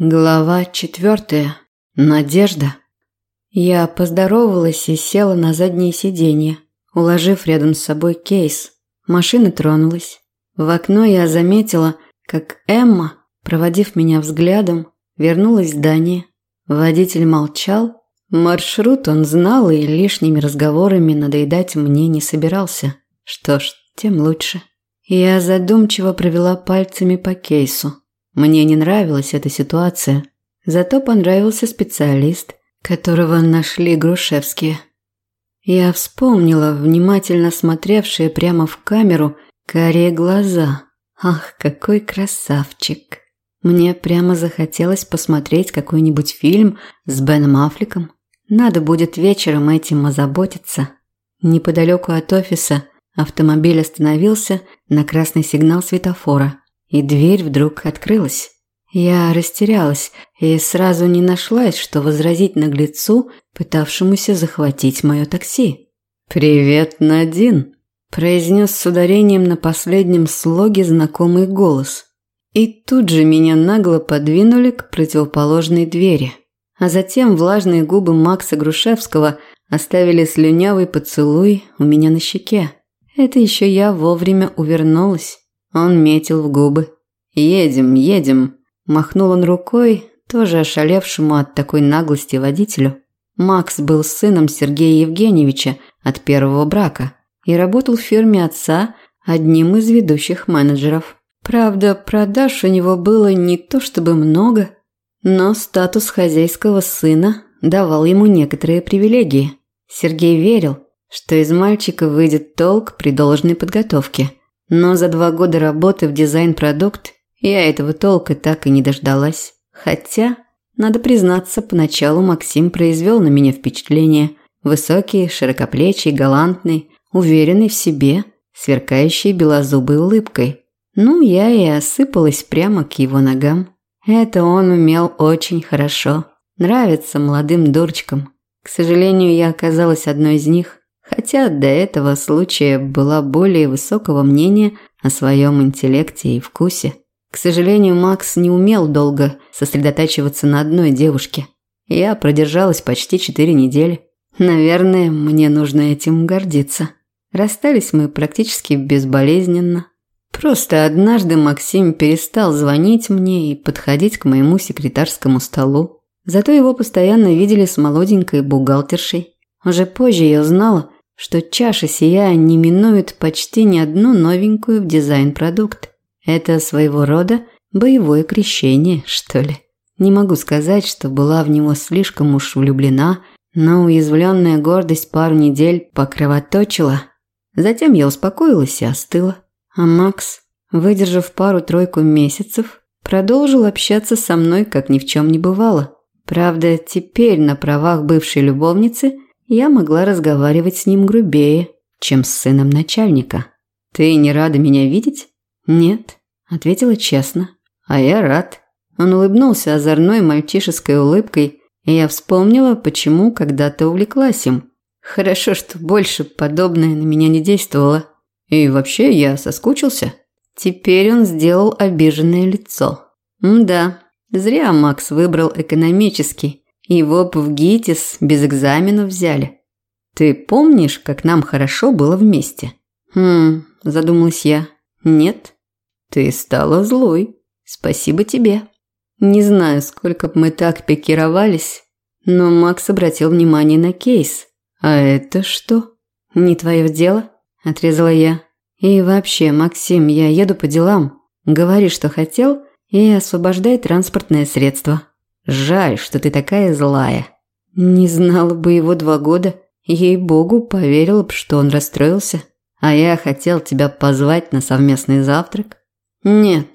Глава четвертая. Надежда. Я поздоровалась и села на заднее сиденье, уложив рядом с собой кейс. Машина тронулась. В окно я заметила, как Эмма, проводив меня взглядом, вернулась в здание. Водитель молчал. Маршрут он знал и лишними разговорами надоедать мне не собирался. Что ж, тем лучше. Я задумчиво провела пальцами по кейсу. Мне не нравилась эта ситуация, зато понравился специалист, которого нашли Грушевские. Я вспомнила внимательно смотревшие прямо в камеру карие глаза. Ах, какой красавчик! Мне прямо захотелось посмотреть какой-нибудь фильм с Беном Аффлеком. Надо будет вечером этим озаботиться. Неподалеку от офиса автомобиль остановился на красный сигнал светофора и дверь вдруг открылась. Я растерялась и сразу не нашлась, что возразить наглецу, пытавшемуся захватить мое такси. «Привет, Надин!» – произнес с ударением на последнем слоге знакомый голос. И тут же меня нагло подвинули к противоположной двери. А затем влажные губы Макса Грушевского оставили слюнявый поцелуй у меня на щеке. Это еще я вовремя увернулась. Он метил в губы. «Едем, едем!» Махнул он рукой, тоже ошалевшему от такой наглости водителю. Макс был сыном Сергея Евгеньевича от первого брака и работал в фирме отца одним из ведущих менеджеров. Правда, продаж у него было не то чтобы много, но статус хозяйского сына давал ему некоторые привилегии. Сергей верил, что из мальчика выйдет толк при должной подготовке – но за два года работы в дизайн-продукт я этого толка так и не дождалась. Хотя, надо признаться, поначалу Максим произвел на меня впечатление. Высокий, широкоплечий, галантный, уверенный в себе, сверкающий белозубой улыбкой. Ну, я и осыпалась прямо к его ногам. Это он умел очень хорошо. Нравится молодым дурочкам. К сожалению, я оказалась одной из них хотя до этого случая была более высокого мнения о своем интеллекте и вкусе. К сожалению, Макс не умел долго сосредотачиваться на одной девушке. Я продержалась почти четыре недели. Наверное, мне нужно этим гордиться. Расстались мы практически безболезненно. Просто однажды Максим перестал звонить мне и подходить к моему секретарскому столу. Зато его постоянно видели с молоденькой бухгалтершей. Уже позже я узнала, что чаша сия не минует почти ни одну новенькую в дизайн-продукт. Это своего рода боевое крещение, что ли. Не могу сказать, что была в него слишком уж влюблена, но уязвленная гордость пару недель покровоточила. Затем я успокоилась и остыла. А Макс, выдержав пару-тройку месяцев, продолжил общаться со мной, как ни в чем не бывало. Правда, теперь на правах бывшей любовницы – я могла разговаривать с ним грубее, чем с сыном начальника. «Ты не рада меня видеть?» «Нет», – ответила честно. «А я рад». Он улыбнулся озорной мальчишеской улыбкой, и я вспомнила, почему когда-то увлеклась им. Хорошо, что больше подобное на меня не действовало. И вообще я соскучился. Теперь он сделал обиженное лицо. да, зря Макс выбрал экономический, его в ГИТИС без экзамена взяли. Ты помнишь, как нам хорошо было вместе? Хм, задумалась я. Нет. Ты стала злой. Спасибо тебе. Не знаю, сколько мы так пикировались, но Макс обратил внимание на кейс. А это что? Не твое дело, отрезала я. И вообще, Максим, я еду по делам. Говори, что хотел, и освобождай транспортное средство. Жаль, что ты такая злая. Не знала бы его два года, ей-богу, поверила бы, что он расстроился. А я хотел тебя позвать на совместный завтрак. Нет.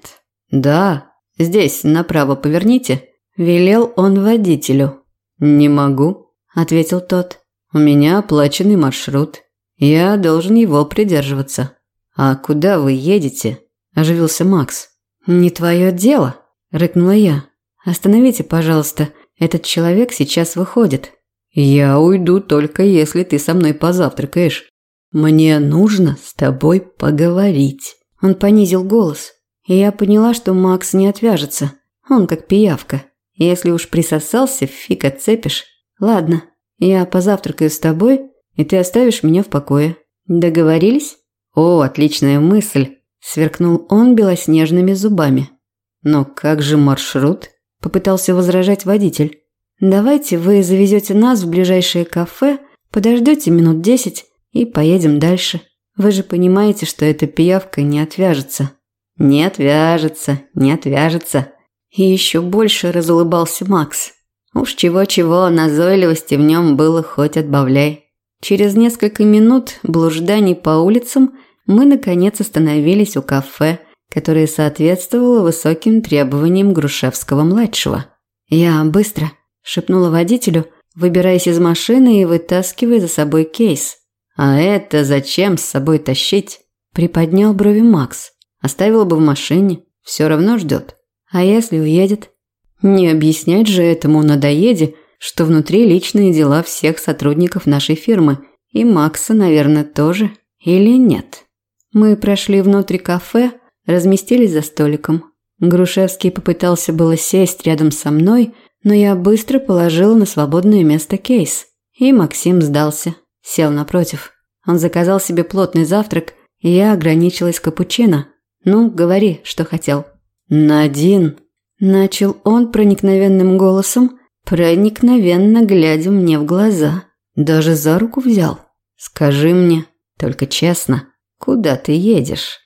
Да, здесь направо поверните, велел он водителю. Не могу, ответил тот. У меня оплаченный маршрут. Я должен его придерживаться. А куда вы едете? оживился Макс. Не твое дело, рыкнула я. Остановите, пожалуйста. Этот человек сейчас выходит. Я уйду только если ты со мной позавтракаешь. Мне нужно с тобой поговорить. Он понизил голос, и я поняла, что Макс не отвяжется. Он как пиявка. Если уж присосался, фиг отцепишь. Ладно, я позавтракаю с тобой, и ты оставишь меня в покое. Договорились? О, отличная мысль, сверкнул он белоснежными зубами. Но как же маршрут? Попытался возражать водитель. Давайте вы завезете нас в ближайшее кафе, подождете минут десять и поедем дальше. Вы же понимаете, что эта пиявка не отвяжется. Не отвяжется, не отвяжется. И еще больше разулыбался Макс. Уж чего-чего, назойливости в нем было хоть отбавляй. Через несколько минут блужданий по улицам мы наконец остановились у кафе, которое соответствовало высоким требованиям Грушевского-младшего. «Я быстро», – шепнула водителю, выбираясь из машины и вытаскивая за собой кейс. «А это зачем с собой тащить?» – приподнял брови Макс. «Оставила бы в машине, все равно ждет. А если уедет?» Не объяснять же этому надоеде, что внутри личные дела всех сотрудников нашей фирмы. И Макса, наверное, тоже. Или нет? Мы прошли внутрь кафе, разместились за столиком. Грушевский попытался было сесть рядом со мной, но я быстро положила на свободное место кейс. И Максим сдался. Сел напротив. Он заказал себе плотный завтрак, и я ограничилась капучино. «Ну, говори, что хотел». «На один», Начал он проникновенным голосом, проникновенно глядя мне в глаза. Даже за руку взял. «Скажи мне, только честно, куда ты едешь?»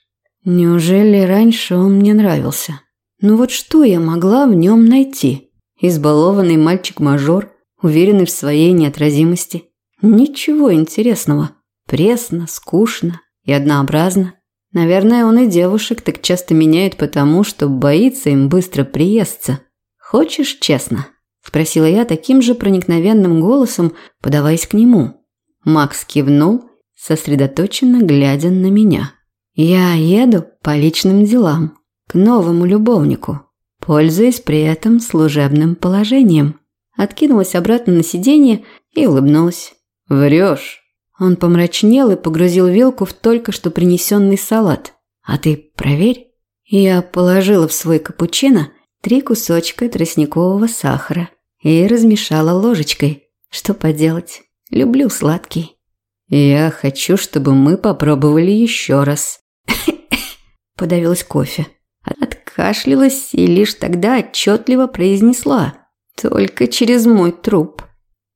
Неужели раньше он мне нравился? Ну вот что я могла в нем найти? Избалованный мальчик-мажор, уверенный в своей неотразимости. Ничего интересного. Пресно, скучно и однообразно. Наверное, он и девушек так часто меняет потому, что боится им быстро приесться. Хочешь честно? спросила я таким же проникновенным голосом, подаваясь к нему. Макс кивнул, сосредоточенно глядя на меня. Я еду по личным делам к новому любовнику, пользуясь при этом служебным положением. Откинулась обратно на сиденье и улыбнулась. Врешь. Он помрачнел и погрузил вилку в только что принесенный салат. «А ты проверь». Я положила в свой капучино три кусочка тростникового сахара и размешала ложечкой. Что поделать, люблю сладкий. «Я хочу, чтобы мы попробовали еще раз». Подавилась кофе. Откашлялась и лишь тогда отчетливо произнесла. «Только через мой труп».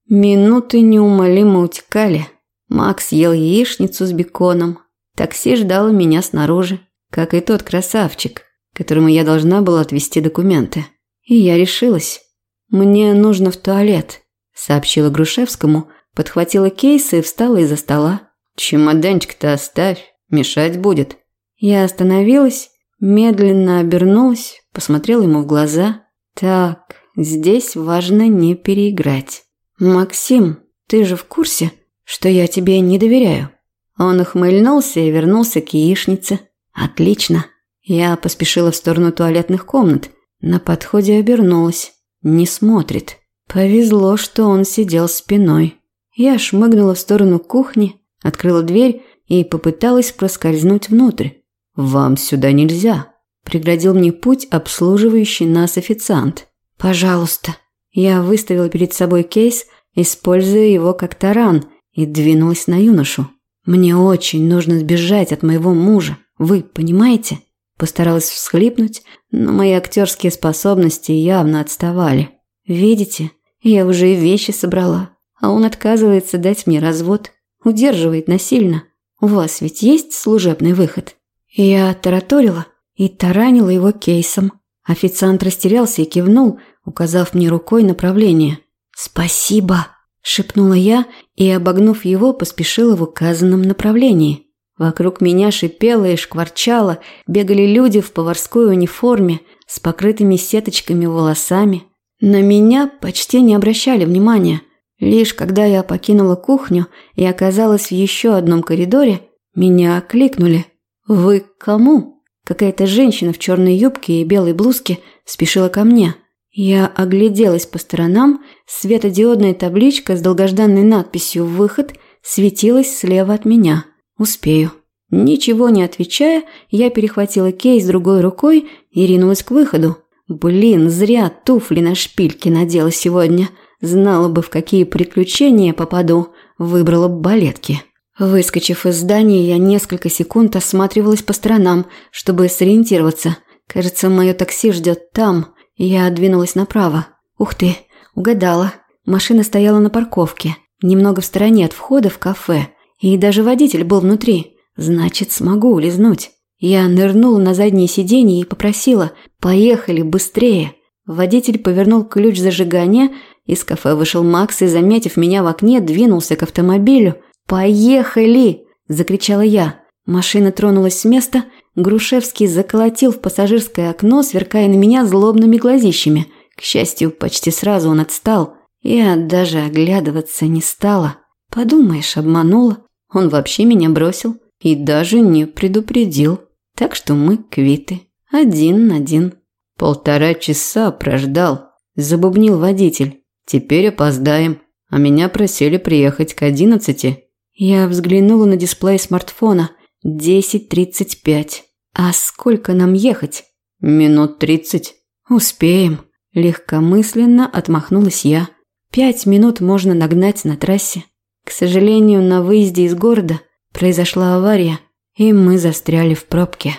Минуты неумолимо утекали. Макс ел яичницу с беконом. Такси ждало меня снаружи, как и тот красавчик, которому я должна была отвезти документы. И я решилась. «Мне нужно в туалет», – сообщила Грушевскому, подхватила кейс и встала из-за стола. «Чемоданчик-то оставь, мешать будет». Я остановилась, медленно обернулась, посмотрела ему в глаза. «Так, здесь важно не переиграть». «Максим, ты же в курсе?» что я тебе не доверяю». Он ухмыльнулся и вернулся к яичнице. «Отлично». Я поспешила в сторону туалетных комнат. На подходе обернулась. Не смотрит. Повезло, что он сидел спиной. Я шмыгнула в сторону кухни, открыла дверь и попыталась проскользнуть внутрь. «Вам сюда нельзя», – преградил мне путь обслуживающий нас официант. «Пожалуйста». Я выставила перед собой кейс, используя его как таран, и двинулась на юношу. «Мне очень нужно сбежать от моего мужа, вы понимаете?» Постаралась всхлипнуть, но мои актерские способности явно отставали. «Видите, я уже и вещи собрала, а он отказывается дать мне развод, удерживает насильно. У вас ведь есть служебный выход?» Я тараторила и таранила его кейсом. Официант растерялся и кивнул, указав мне рукой направление. «Спасибо!» шепнула я и, обогнув его, поспешила в указанном направлении. Вокруг меня шипело и шкварчало, бегали люди в поварской униформе с покрытыми сеточками волосами. На меня почти не обращали внимания. Лишь когда я покинула кухню и оказалась в еще одном коридоре, меня окликнули. «Вы к кому?» Какая-то женщина в черной юбке и белой блузке спешила ко мне. Я огляделась по сторонам, светодиодная табличка с долгожданной надписью «Выход» светилась слева от меня. «Успею». Ничего не отвечая, я перехватила кейс другой рукой и ринулась к выходу. Блин, зря туфли на шпильке надела сегодня. Знала бы, в какие приключения попаду, выбрала балетки. Выскочив из здания, я несколько секунд осматривалась по сторонам, чтобы сориентироваться. Кажется, мое такси ждет там. Я двинулась направо. Ух ты, угадала. Машина стояла на парковке, немного в стороне от входа в кафе. И даже водитель был внутри. Значит, смогу улизнуть. Я нырнула на заднее сиденье и попросила «Поехали, быстрее!». Водитель повернул ключ зажигания, из кафе вышел Макс и, заметив меня в окне, двинулся к автомобилю. «Поехали!» – закричала я. Машина тронулась с места, Грушевский заколотил в пассажирское окно, сверкая на меня злобными глазищами. К счастью, почти сразу он отстал. Я даже оглядываться не стала. Подумаешь, обманула. Он вообще меня бросил и даже не предупредил. Так что мы квиты. Один на один. Полтора часа прождал. Забубнил водитель. Теперь опоздаем. А меня просили приехать к одиннадцати. Я взглянула на дисплей смартфона. Десять тридцать пять. А сколько нам ехать? Минут тридцать. Успеем. Легкомысленно отмахнулась я. Пять минут можно нагнать на трассе. К сожалению, на выезде из города произошла авария, и мы застряли в пробке.